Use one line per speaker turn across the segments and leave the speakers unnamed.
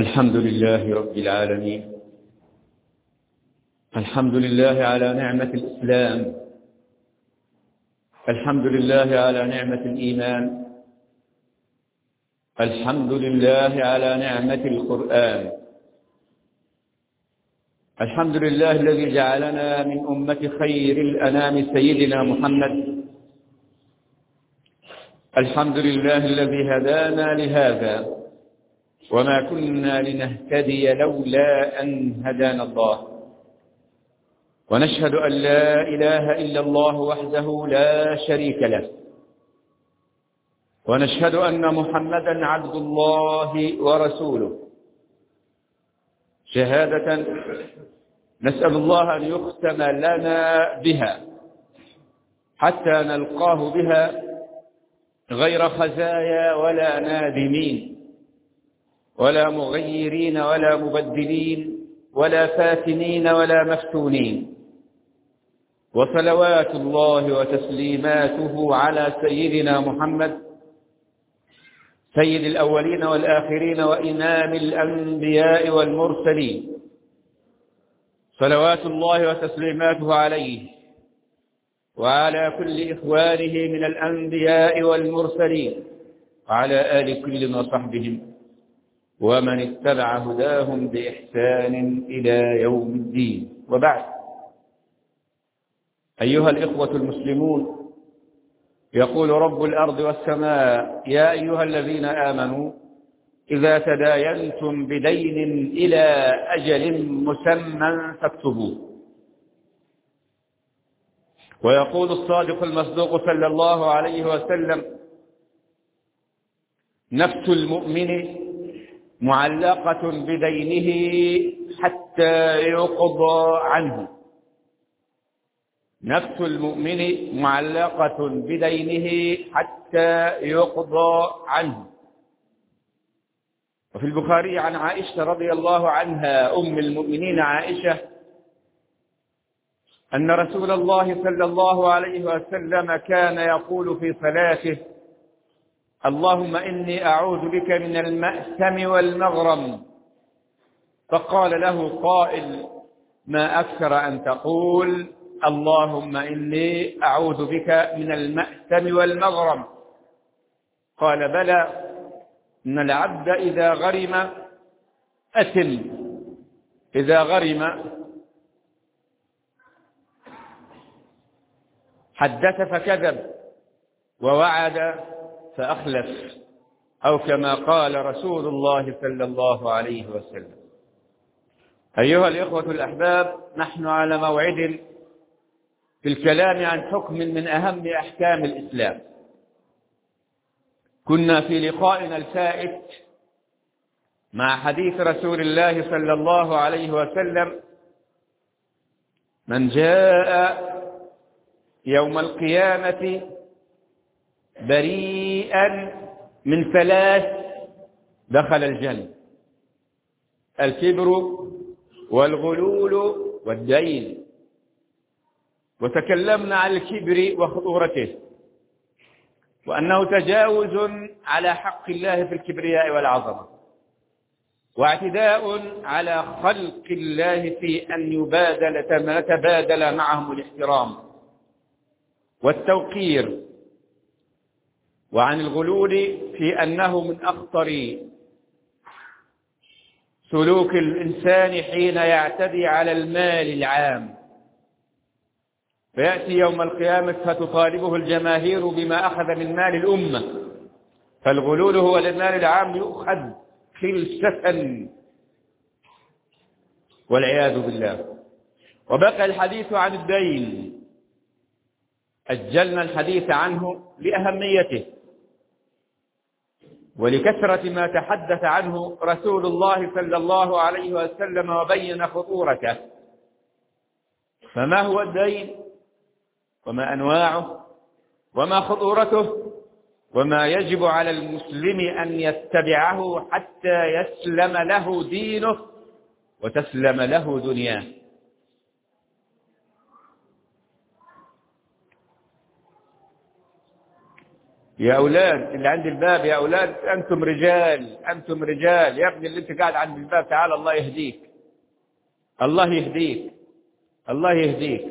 الحمد لله رب العالمين. الحمد لله على نعمة الإسلام. الحمد لله على نعمة الإيمان. الحمد لله على نعمة القرآن. الحمد لله الذي جعلنا من أمة خير الأنام سيدنا محمد. الحمد لله الذي هدانا لهذا. وما كنا لنهتدي لولا أن هدانا الله. ونشهد أن لا إله إلا الله وحده لا شريك له. ونشهد أن محمدا عبد الله ورسوله. شهادة نسأل الله أن يختم لنا بها حتى نلقاه بها غير خزايا ولا نادمين. ولا مغيرين ولا مبدلين ولا فاتنين ولا مفتونين. وصلوات الله وتسليماته على سيدنا محمد سيد الأولين والآخرين وإمام الأنبياء والمرسلين. صلوات الله وتسليماته عليه وعلى كل إخوانه من الأنبياء والمرسلين وعلى آل كل وصحبهم ومن اتبع هداهم بإحسان إلى يوم الدين. وبعد. أيها الإخوة المسلمون يقول رب الأرض والسماء يا أيها الذين آمنوا إذا تداينتم بدين إلى أجل مسمى فاكتبوه. ويقول الصادق المصدوق صلى الله عليه وسلم نفس المؤمن معلقة بدينه حتى يقضى عنه. نفس المؤمن معلقة بدينه حتى يقضى عنه. وفي البخاري عن عائشة رضي الله عنها أم المؤمنين عائشة أن رسول الله صلى الله عليه وسلم كان يقول في صلاته اللهم إني أعوذ بك من المأثم والمغرم. فقال له قائل ما أكثر أن تقول اللهم إني أعوذ بك من المأثم والمغرم. قال بلى إن العبد إذا غرم أثم. إذا غرم حدث فكذب ووعد فأخلف أو كما قال رسول الله صلى الله عليه وسلم. أيها الإخوة الأحباب نحن على موعد في الكلام عن حكم من أهم أحكام الإسلام. كنا في لقائنا الفائت مع حديث رسول الله صلى الله عليه وسلم من جاء يوم القيامة بريئا من ثلاث دخل الجنة الكبر والغلول والدين. وتكلمنا عن الكبر وخطورته. وأنه تجاوز على حق الله في الكبرياء والعظمة. واعتداء على خلق الله في أن يبادل تبادل معهم الاحترام والتوقير. وعن الغلول في أنه من أخطر سلوك الإنسان حين يعتدي على المال العام. فيأتي يوم القيامة فتطالبه الجماهير بما أخذ من مال الأمة. فالغلول هو المال العام يؤخذ خلسة. والعياذ بالله. وبقى الحديث عن الدين. أجلنا الحديث عنه لأهميته. ولكثرة ما تحدث عنه رسول الله صلى الله عليه وسلم وبين خطورته. فما هو الدين؟ وما أنواعه؟ وما خطورته؟ وما يجب على المسلم أن يتبعه حتى يسلم له دينه وتسلم له دنياه. يا أولاد اللي عند الباب يا أولاد أنتم رجال أنتم رجال. يا ابني اللي أنت قاعد عند الباب تعال الله يهديك. الله يهديك. الله يهديك.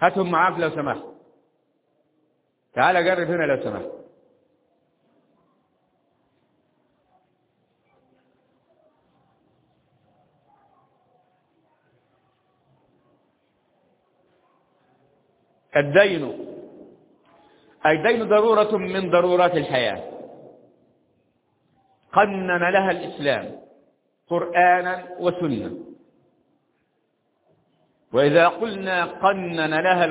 هاتهم معاك لو سمحت. تعال قرب هنا لو سمحت. الدين. الدين ضرورة من ضرورات الحياة. قنن لها الإسلام قرآنا وسنة. وإذا قلنا قنن لها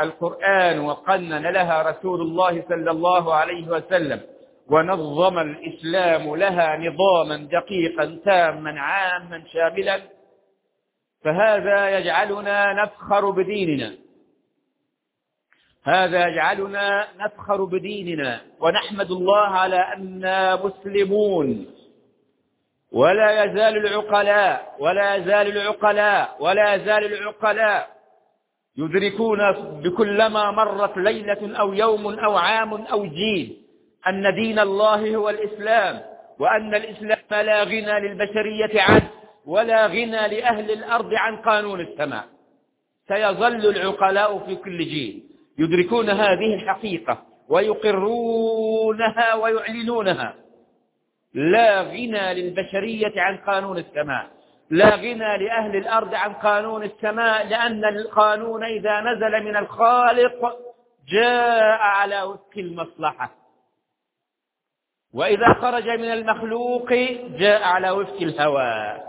القرآن وقنن لها رسول الله صلى الله عليه وسلم ونظم الإسلام لها نظاما دقيقا تاما عاما شاملا فهذا يجعلنا نفخر بديننا. هذا يجعلنا نفخر بديننا ونحمد الله على أننا مسلمون. ولا يزال العقلاء ولا يزال العقلاء ولا يزال العقلاء يدركون بكلما مرت ليلة أو يوم أو عام أو جيل أن دين الله هو الإسلام وأن الإسلام لا غنى للبشرية عنه ولا غنى لأهل الأرض عن قانون السماء. سيظل العقلاء في كل جيل. يدركون هذه الحقيقة ويقرونها ويعلنونها. لا غنى للبشرية عن قانون السماء. لا غنى لأهل الأرض عن قانون السماء لأن القانون إذا نزل من الخالق جاء على وفق المصلحة. وإذا خرج من المخلوق جاء على وفق الهوى.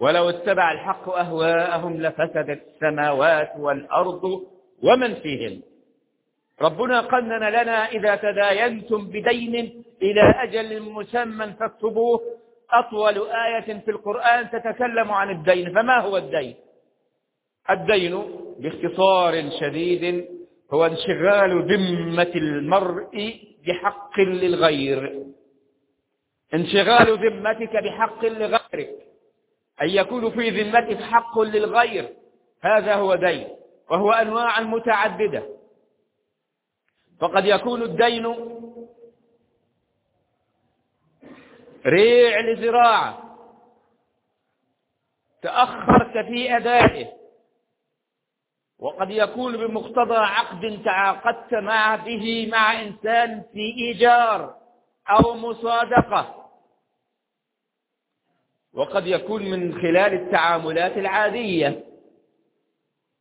ولو اتبع الحق أهواءهم لفسدت السماوات والأرض ومن فيهن ربنا قنن لنا إذا تداينتم بدين إلى أجل مسمى فاكتبوه أطول آية في القرآن تتكلم عن الدين. فما هو الدين؟ الدين باختصار شديد هو انشغال ذمة المرء بحق للغير. انشغال ذمتك بحق لغيرك. أن يكون في ذمتك حق للغير هذا هو دين وهو أنواع متعددة. فقد يكون الدين ريع لزراعة. تأخرت في أدائه. وقد يكون بمقتضى عقد تعاقدت مع به مع إنسان في إيجار أو مصادقة. وقد يكون من خلال التعاملات العادية.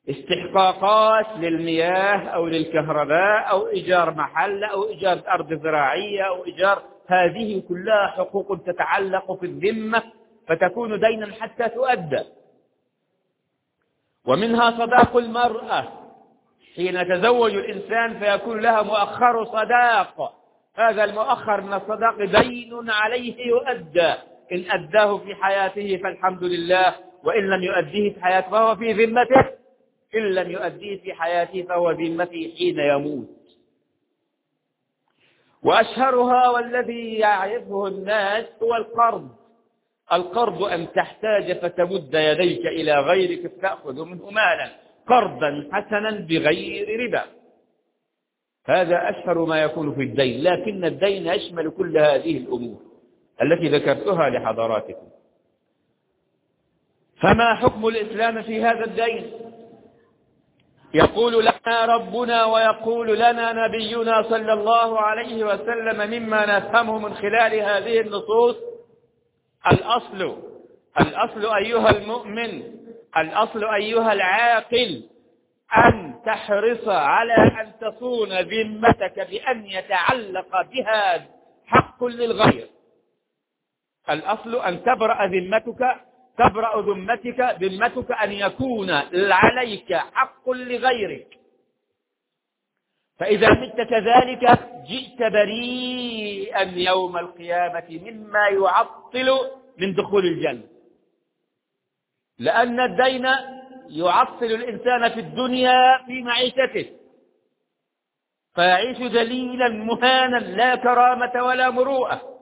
استحقاقات للمياه أو للكهرباء أو إيجار محل أو إيجار أرض زراعية أو إيجار هذه كلها حقوق تتعلق في الذمة فتكون دينا حتى تؤدى. ومنها صداق المرأة. حين يتزوج الإنسان فيكون لها مؤخر صداق. هذا المؤخر من الصداق دين عليه يؤدى. إن أداه في حياته فالحمد لله وإن لم يؤديه في حياته فهو في ذمته. إن لم يؤديه في حياته فهو ذمته حين يموت. وأشهرها والذي يعرفه الناس هو القرض. القرض أن تحتاج فتمد يديك إلى غيرك فتأخذ منه مالا قرضا حسنا بغير ربا. هذا أشهر ما يكون في الدين لكن الدين يشمل كل هذه الأمور التي ذكرتها لحضراتكم. فما حكم الإسلام في هذا الدين؟ يقول لنا ربنا ويقول لنا نبينا صلى الله عليه وسلم مما نفهمه من خلال هذه النصوص. الأصل الأصل أيها المؤمن الأصل أيها العاقل أن تحرص على أن تصون ذمتك بأن يتعلق بها حق للغير. الأصل أن تبرأ ذمتك تبرأ ذمتك ذمتك أن يكون عليك حق لغيرك. فإذا مت كذلك جئت بريئا يوم القيامة مما يعطل من دخول الجنة. لأن الدين يعطل الإنسان في الدنيا في معيشته. فيعيش ذليلا مهانا لا كرامة ولا مروءة.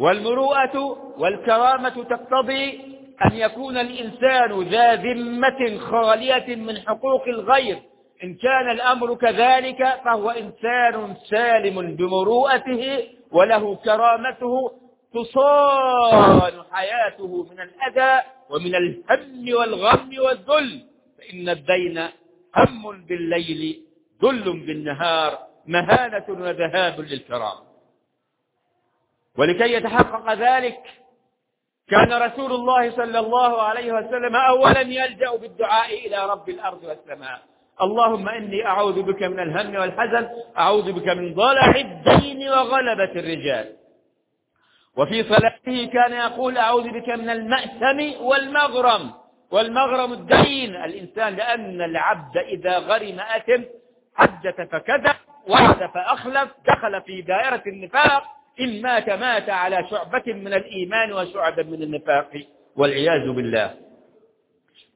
والمروءة والكرامة تقتضي أن يكون الإنسان ذا ذمة خالية من حقوق الغير. إن كان الأمر كذلك فهو إنسان سالم بمروءته وله كرامته تصان حياته من الأذى ومن الهم والغم والذل. فإن الدين هم بالليل ذل بالنهار مهانة وذهاب للكرام. ولكي يتحقق ذلك كان رسول الله صلى الله عليه وسلم أولا يلجأ بالدعاء إلى رب الأرض والسماء. اللهم إني أعوذ بك من الهم والحزن أعوذ بك من ضلع الدين وغلبة الرجال. وفي صلاته كان يقول أعوذ بك من المأثم والمغرم. والمغرم الدين الإنسان لأن العبد إذا غرم أثم حدث فكذب وعد فأخلف دخل في دائرة النفاق إن مات مات على شعبة من الإيمان وشعبة من النفاق والعياذ بالله.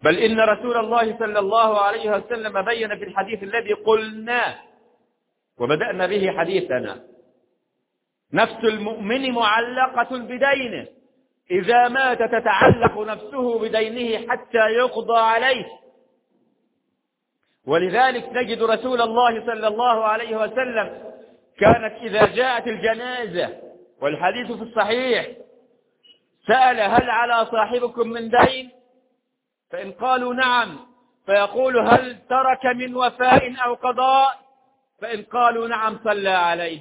بل إن رسول الله صلى الله عليه وسلم بين في الحديث الذي قلناه وبدأنا به حديثنا. نفس المؤمن معلقة بدينه. إذا مات تتعلق نفسه بدينه حتى يقضى عليه. ولذلك نجد رسول الله صلى الله عليه وسلم كانت إذا جاءت الجنازة والحديث في الصحيح سأل هل على صاحبكم من دين؟ فإن قالوا نعم فيقول هل ترك من وفاء أو قضاء؟ فإن قالوا نعم صلى عليه.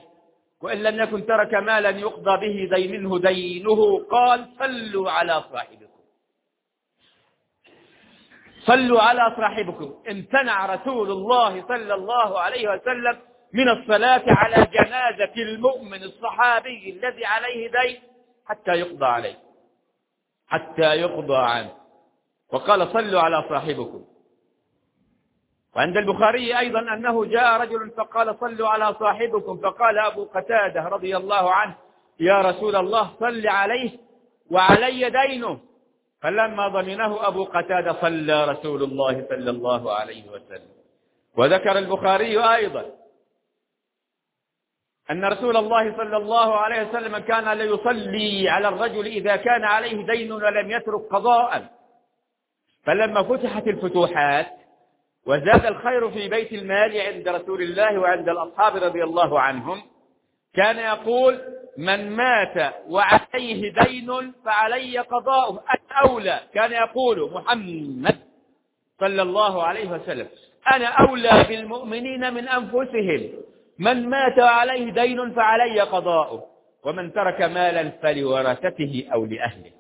وإن لم يكن ترك مالا يقضى به دينه دينه قال صلوا على صاحبكم. صلوا على صاحبكم. امتنع رسول الله صلى الله عليه وسلم من الصلاة على جنازة المؤمن الصحابي الذي عليه دين حتى يقضى عليه. حتى يقضى عنه. وقال صلوا على صاحبكم. وعند البخاري أيضا أنه جاء رجل فقال صلوا على صاحبكم. فقال أبو قتادة رضي الله عنه يا رسول الله صل عليه وعلي دينه. فلما ضمنه أبو قتادة صلى رسول الله صلى الله عليه وسلم. وذكر البخاري أيضا أن رسول الله صلى الله عليه وسلم كان ليصلي على الرجل إذا كان عليه دين ولم يترك قضاء. فلما فتحت الفتوحات وزاد الخير في بيت المال عند رسول الله وعند الأصحاب رضي الله عنهم كان يقول من مات وعليه دين فعلي قضاؤه الأولى. كان يقول محمد صلى الله عليه وسلم أنا أولى بالمؤمنين من أنفسهم. من مات وعليه دين فعلي قضاؤه ومن ترك مالا فلورثته أو لأهله.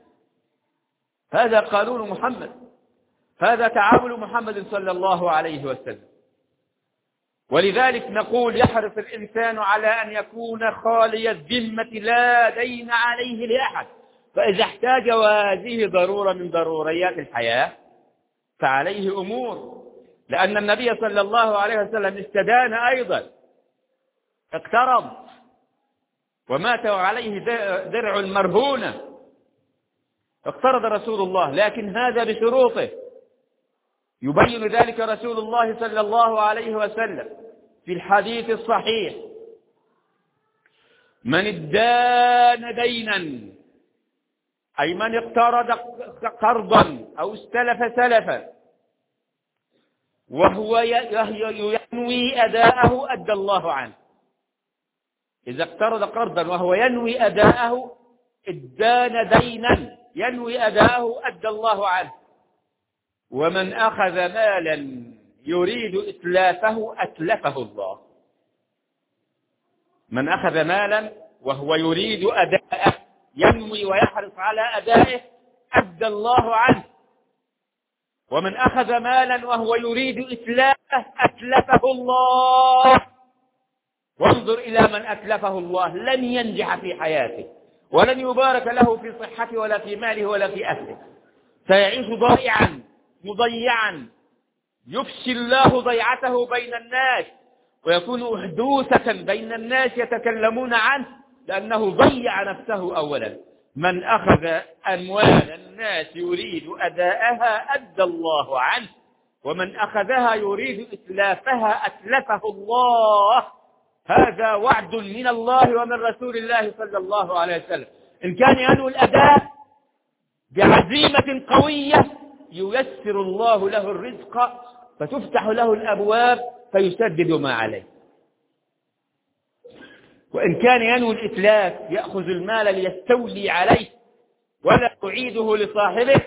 هذا قانون محمد. هذا تعامل محمد صلى الله عليه وسلم. ولذلك نقول يحرص الإنسان على أن يكون خالي الذمة لا دين عليه لأحد. فإذا احتاج وهذه ضرورة من ضروريات الحياة فعليه أمور. لأن النبي صلى الله عليه وسلم استدان أيضا. اقترض ومات وعليه درع مرهونة اقترض رسول الله لكن هذا بشروطه. يبين ذلك رسول الله صلى الله عليه وسلم في الحديث الصحيح. من ادان دينا أي من اقترض قرضا أو استلف سلفا وهو ينوي أداءه أدى الله عنه. إذا اقترض قرضا وهو ينوي أداءه ادان دينا ينوي أداءه أدى الله عنه. ومن أخذ مالا يريد إتلافه أتلفه الله. من أخذ مالا وهو يريد أداءه ينوي ويحرص على أدائه أدى الله عنه. ومن أخذ مالا وهو يريد إتلافه أتلفه الله. وانظر إلى من أتلفه الله لن ينجح في حياته ولن يبارك له في صحته ولا في ماله ولا في أهله. سيعيش ضائعا مضيعا. يفشي الله ضيعته بين الناس ويكون أحدوثة بين الناس يتكلمون عنه لأنه ضيع نفسه أولا. من أخذ أموال الناس يريد أداءها أدى الله عنه ومن أخذها يريد إتلافها أتلفه الله. هذا وعد من الله ومن رسول الله صلى الله عليه وسلم. إن كان ينوي الأداء بعزيمة قوية ييسر الله له الرزق فتفتح له الأبواب فيسدد ما عليه. وإن كان ينوي الإتلاف يأخذ المال ليستولي عليه ولا يعيده لصاحبه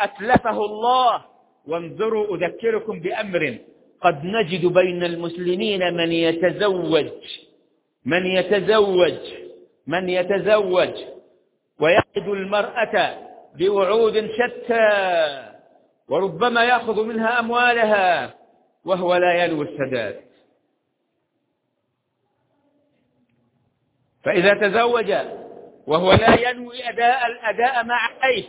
أتلفه الله وانظروا أذكركم بأمر. قد نجد بين المسلمين من يتزوج من يتزوج من يتزوج ويعد المرأة بوعود شتى وربما يأخذ منها أموالها وهو لا ينوي السداد. فإذا تزوج وهو لا ينوي أداء الأداء ما عليه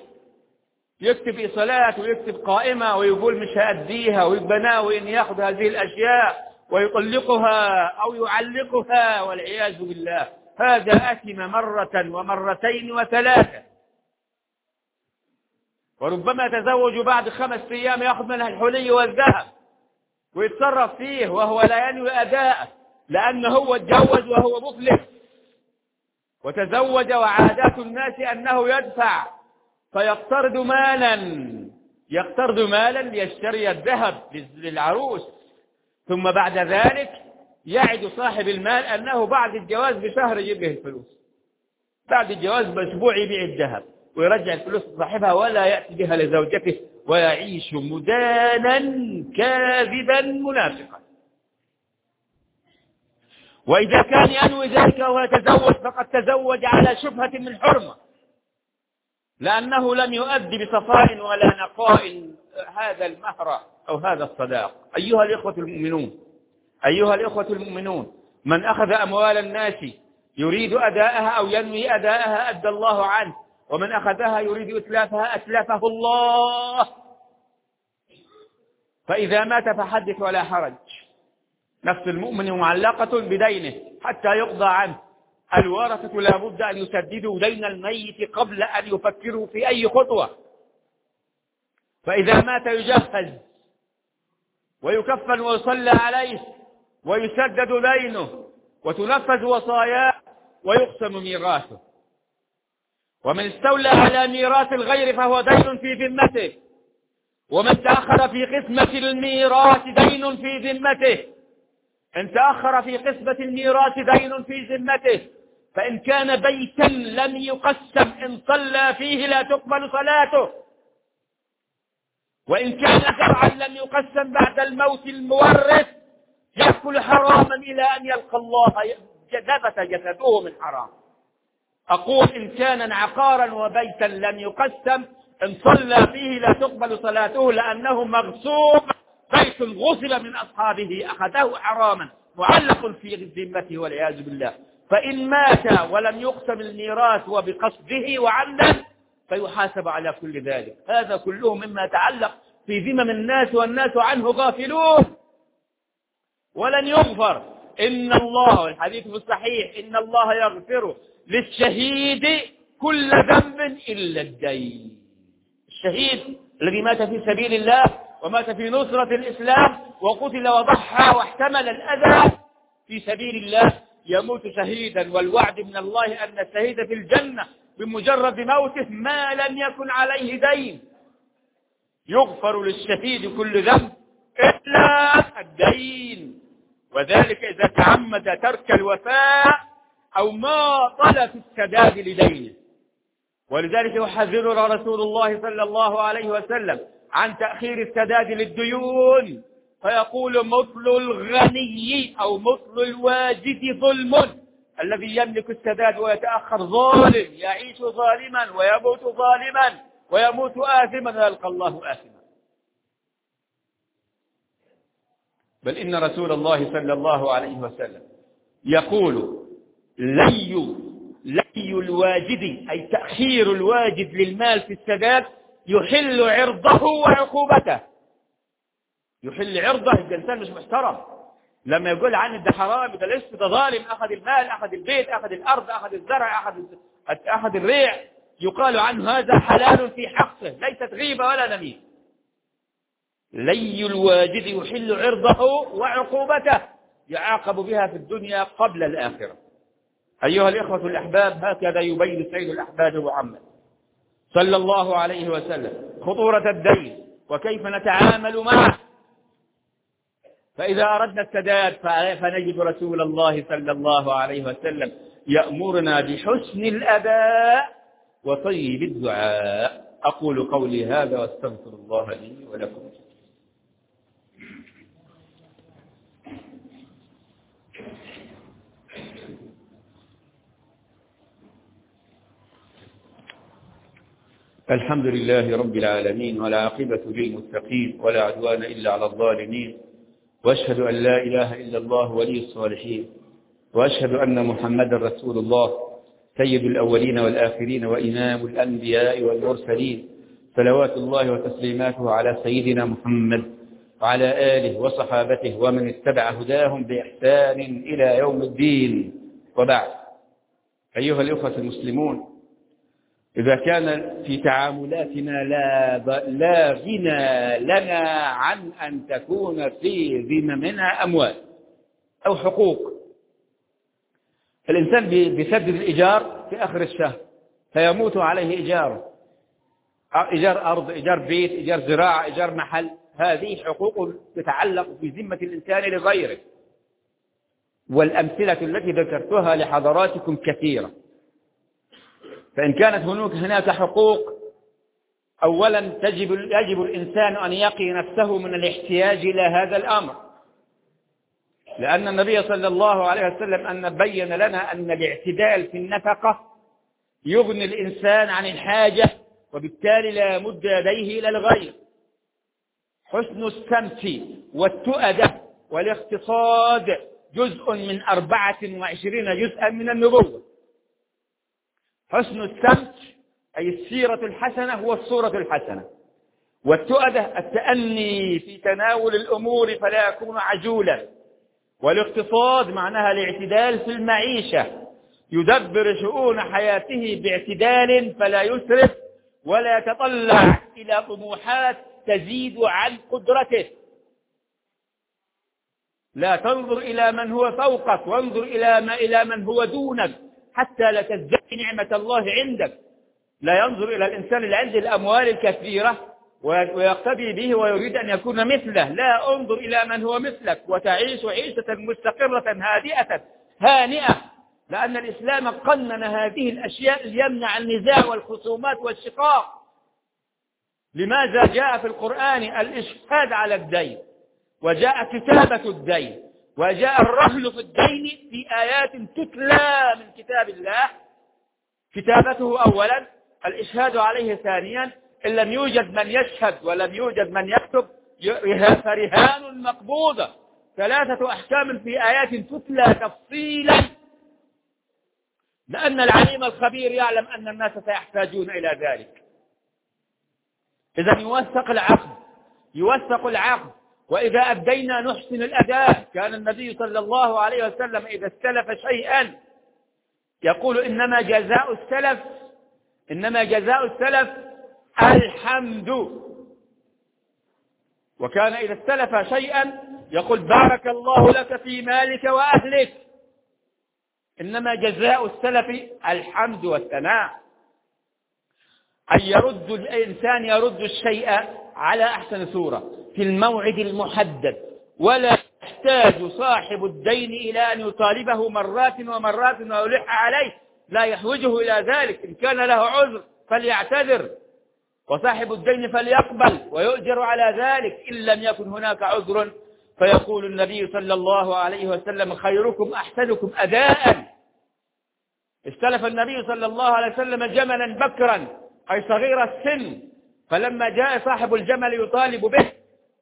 يكتب صلاة ويكتب قائمة ويقول مش هأديها ويبقى ناوي أن يأخذ هذه الأشياء ويطلقها أو يعلقها والعياذ بالله. هذا أثم مرة ومرتين وثلاثة. وربما يتزوج بعد خمس أيام يأخذ منها الحلي والذهب ويتصرف فيه وهو لا ينوي أداءه لأنه هو اتجوز وهو مفلس وتزوج وعادات الناس أنه يدفع فيقترض مالا. يقترض مالا ليشتري الذهب للعروس. ثم بعد ذلك يعد صاحب المال أنه بعد الجواز بشهر يجيب له الفلوس. بعد الجواز بأسبوع يبيع الذهب. ويرجع الفلوس لصاحبها ولا يأتي بها لزوجته ويعيش مدانا كاذبا منافقا. وإذا كان ينوي ذلك وهو يتزوج فقد تزوج على شبهة من حرمة. لأنه لم يؤدي بصفاء ولا نقاء هذا المهر أو هذا الصداق. أيها الإخوة المؤمنون أيها الإخوة المؤمنون من أخذ أموال الناس يريد أداءها أو ينوي أداءها أدى الله عنه ومن أخذها يريد إتلافها أتلفه الله. فإذا مات فحدث ولا حرج. نفس المؤمن معلقة بدينه حتى يقضى عنه. الورثة لا بد أن يسددوا دين الميت قبل أن يفكروا في أي خطوة. فإذا مات يجهز ويكفن ويصلى عليه ويسدد دينه وتنفذ وصاياه ويقسم ميراثه. ومن استولى على ميراث الغير فهو دين في ذمته. ومن تأخر في قسمة الميراث دين في ذمته. إن تأخر في قسمة الميراث دين في ذمته. فإن كان بيتا لم يقسم إن صلى فيه لا تقبل صلاته. وإن كان زرعا لم يقسم بعد الموت المورث يأكل حراما إلى أن يلقى الله نبت جسده من حرام. أقول إن كان عقارا وبيتا لم يقسم إن صلى فيه لا تقبل صلاته لأنه مغصوب بيت غسل من أصحابه أخذه حراما معلق في ذمته والعياذ بالله. فإن مات ولم يقسم الميراث وبقصده وعمدا فيحاسب على كل ذلك. هذا كله مما يتعلق في ذمم الناس والناس عنه غافلون. ولن يغفر. إن الله الحديث في الصحيح إن الله يغفر للشهيد كل ذنب إلا الدين. الشهيد الذي مات في سبيل الله ومات في نصرة الإسلام وقتل وضحى واحتمل الأذى في سبيل الله يموت شهيدا والوعد من الله أن الشهيد في الجنة بمجرد موته ما لم يكن عليه دين. يغفر للشهيد كل ذنب إلا الدين. وذلك إذا تعمد ترك الوفاء أو ما طلب السداد لدينه. ولذلك يحذرنا رسول الله صلى الله عليه وسلم عن تأخير السداد للديون. فيقول مثل الغني أو مثل الواجد ظلم الذي يملك السداد ويتأخر ظالم يعيش ظالما ويموت ظالما ويموت آثما ويلقى الله آثما. بل إن رسول الله صلى الله عليه وسلم يقول لي لي الواجد أي تأخير الواجد للمال في السداد يحل عرضه وعقوبته. يحل عرضه الإنسان مش محترم. لما يقول عن ده حرام ده لسه ده ظالم أخذ المال أخذ البيت أخذ الأرض أخذ الزرع أخذ أخذ الريع. يقال عنه هذا حلال في حقه ليست غيبة ولا نميمة. لي الواجد يحل عرضه وعقوبته يعاقب بها في الدنيا قبل الآخرة. أيها الإخوة الأحباب هكذا يبين سيد الأحباب محمد صلى الله عليه وسلم خطورة الدين وكيف نتعامل معه. فإذا أردنا السداد فنجد رسول الله صلى الله عليه وسلم يأمرنا بحسن الأداء وطيب الدعاء. أقول قولي هذا واستغفر الله لي ولكم. الحمد لله رب العالمين والعاقبة للمتقين ولا عدوان إلا على الظالمين. وأشهد أن لا إله إلا الله ولي الصالحين وأشهد أن محمدا رسول الله سيد الأولين والآخرين وإمام الأنبياء والمرسلين صلوات الله وتسليماته على سيدنا محمد وعلى آله وصحابته ومن اتبع هداهم بإحسان إلى يوم الدين. وبعد أيها الأخوة المسلمون إذا كان في تعاملاتنا لا, لا غنى لنا عن أن تكون في ذممنا أموال أو حقوق. الإنسان بيسدد الإيجار في آخر الشهر فيموت عليه إيجاره إيجار أرض إيجار بيت إيجار زراعة إيجار محل. هذه حقوق تتعلق في ذمة الإنسان لغيره. والأمثلة التي ذكرتها لحضراتكم كثيرة. فإن كانت هناك هناك حقوق أولا تجب يجب الإنسان أن يقي نفسه من الاحتياج إلى هذا الأمر. لأن النبي صلى الله عليه وسلم أن بين لنا أن الاعتدال في النفقة يغني الإنسان عن الحاجة وبالتالي لا يمد يديه إلى الغير. حسن السمت والتؤدة والاقتصاد جزء من أربعة وعشرين جزءا من النبوة. حسن السمت أي السيرة الحسنة هو الصورة الحسنة. والتؤدة التأني في تناول الأمور فلا يكون عجولا. والاقتصاد معناها الاعتدال في المعيشة. يدبر شؤون حياته باعتدال فلا يسرف ولا يتطلع إلى طموحات تزيد عن قدرته. لا تنظر إلى من هو فوقك وانظر إلى ما إلى من هو دونك. حتى لا تزداد نعمة الله عندك. لا ينظر إلى الإنسان اللي عنده الأموال الكثيرة ويقتدي به ويريد أن يكون مثله. لا أنظر إلى من هو مثلك وتعيش عيشة مستقرة هادئة هانئة. لأن الإسلام قنن هذه الأشياء ليمنع النزاع والخصومات والشقاق. لماذا جاء في القرآن الإشهاد على الدين وجاء كتابة الدين؟ وجاء الرهن في الدين في آيات تتلى من كتاب الله. كتابته أولا الإشهاد عليه ثانيا إن لم يوجد من يشهد ولم يوجد من يكتب فرهان مقبوضة. ثلاثة أحكام في آيات تتلى تفصيلا. لأن العليم الخبير يعلم أن الناس سيحتاجون إلى ذلك. إذا يوثق العقد يوثق العقد. وإذا أدينا نحسن الأداء كان النبي صلى الله عليه وسلم إذا استلف شيئا يقول إنما جزاء السلف إنما جزاء السلف الحمد. وكان إذا استلف شيئا يقول بارك الله لك في مالك وأهلك. إنما جزاء السلف الحمد والثناء. أن يرد الإنسان يرد الشيء على أحسن صورة في الموعد المحدد. ولا يحتاج صاحب الدين إلى أن يطالبه مرات ومرات ويلح عليه. لا يحوجه إلى ذلك. إن كان له عذر فليعتذر. وصاحب الدين فليقبل ويؤجر على ذلك. إن لم يكن هناك عذر فيقول النبي صلى الله عليه وسلم خيركم أحسنكم أداء. استلف النبي صلى الله عليه وسلم جملا بكرا أي صغير السن. فلما جاء صاحب الجمل يطالب به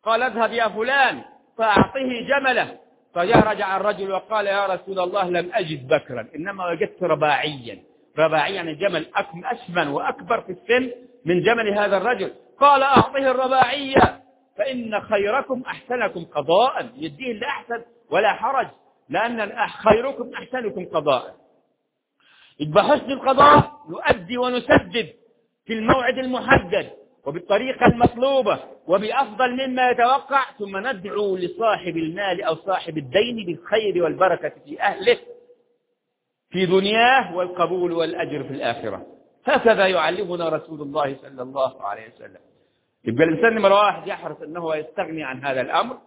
قال اذهب يا فلان فأعطه جمله. فجاء رجع الرجل وقال يا رسول الله لم أجد بكرا إنما وجدت رباعيا. رباعيا يعني جمل أسمن وأكبر في السن من جمل هذا الرجل. قال أعطه الرباعية فإن خيركم أحسنكم قضاء يديه اللي أحسن ولا حرج لأن خيركم أحسنكم قضاء. يبقى حسن القضاء نؤدي ونسدد في الموعد المحدد. وبالطريقة المطلوبة وبأفضل مما يتوقع ثم ندعو لصاحب المال أو صاحب الدين بالخير والبركة في أهله في دنياه والقبول والأجر في الآخرة. هكذا يعلمنا رسول الله صلى الله عليه وسلم. يبقى الإنسان نمرة واحد يحرص أنه يستغني عن هذا الأمر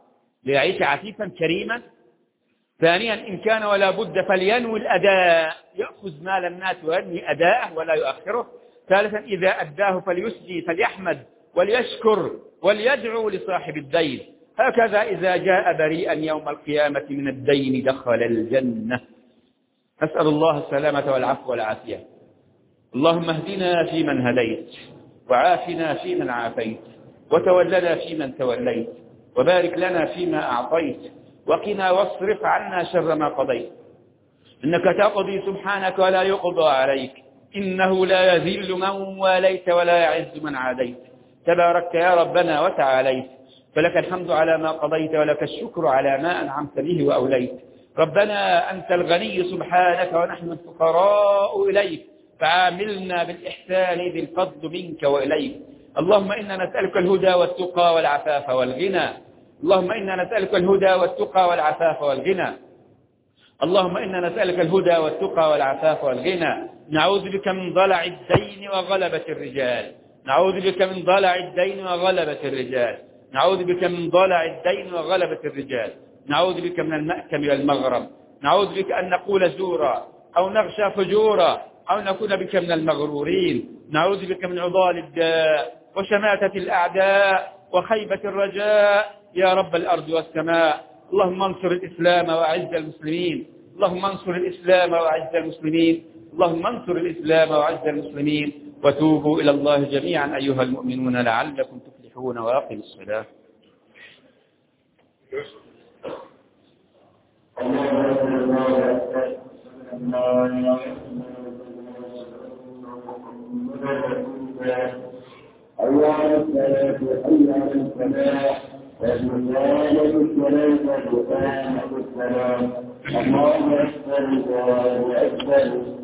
ليعيش عفيفا كريما. ثانيا إن كان ولا بد فلينوي الأداء. يأخذ مال الناس وينوي أداءه ولا يؤخره. ثالثا إذا أداه فليسجي فليحمد وليشكر وليدعو لصاحب الدين. هكذا إذا جاء بريئا يوم القيامة من الدين دخل الجنة. أسأل الله السلامة والعفو والعافية. اللهم اهدنا فيمن هديت وعافنا فيمن عافيت وتولنا فيمن توليت وبارك لنا فيما أعطيت وقنا واصرف عنا شر ما قضيت. إنك تقضي سبحانك ولا يقضى عليك. إنه لا يذل من واليت ولا يعز من عاديت. تباركت يا ربنا وتعاليت. فلك الحمد على ما قضيت ولك الشكر على ما أنعمت به وأوليت. ربنا أنت الغني سبحانك ونحن الفقراء إليك. فعاملنا بالإحسان ذي الفضل منك وإليك. اللهم إنا نسألك الهدى والتقى والعفاف والغنى. اللهم إنا نسألك الهدى والتقى والعفاف والغنى. اللهم إنا نسألك الهدى والتقى والعفاف والغنى. نعوذ بك من ضلع الدين وغلبة الرجال. نعوذ بك من ضلع الدين وغلبة الرجال. نعوذ بك من ضلع الدين وغلبة الرجال. نعوذ بك من المأكم والمغرم. نعوذ بك أن نقول زورا أو نغشى فجورا أو نكون بك من المغرورين. نعوذ بك من عضال الداء وشماتة الأعداء وخيبة الرجاء. يا رب الأرض والسماء. اللهم انصر الإسلام وأعز المسلمين. اللهم انصر الإسلام وأعز المسلمين. اللهم انصر الإسلام وأعز المسلمين. وتوبوا إلى الله جميعا أيها المؤمنون لعلكم تفلحون وأقم الصلاة.
الله الله أكبر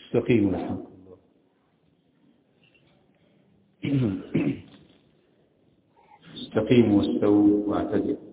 استقيموا الحمد استقيموا واستووا واعتدلوا.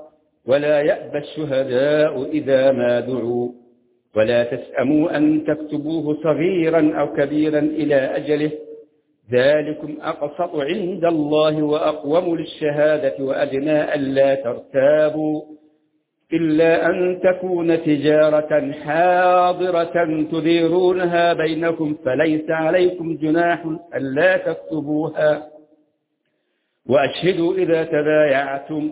ولا يأبى الشهداء إذا ما دعوا. ولا تسأموا أن تكتبوه صغيرا أو كبيرا إلى أجله. ذلكم أقسط عند الله وأقوم للشهادة وأدنى ألا ترتابوا. إلا أن تكون تجارة حاضرة تديرونها بينكم فليس عليكم جناح ألا تكتبوها. وأشهدوا إذا تبايعتم.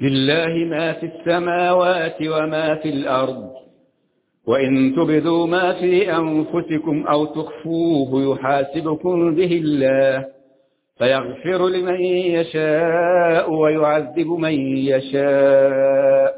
لله ما في السماوات وما في الأرض وإن تبدوا ما في أنفسكم أو تخفوه يحاسبكم به الله فيغفر لمن يشاء ويعذب من يشاء.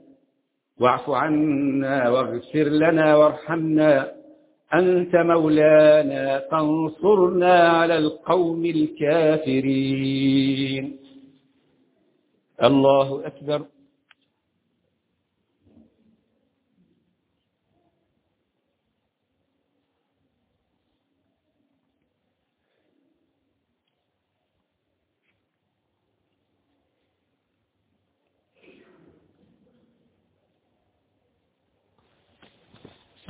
واعف عنا واغفر لنا وارحمنا. أنت مولانا فانصرنا على القوم الكافرين. الله أكبر.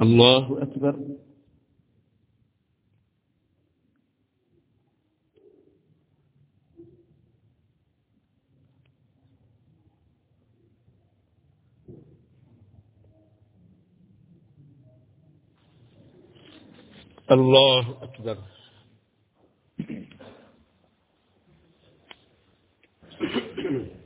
الله أكبر الله أكبر Thank you.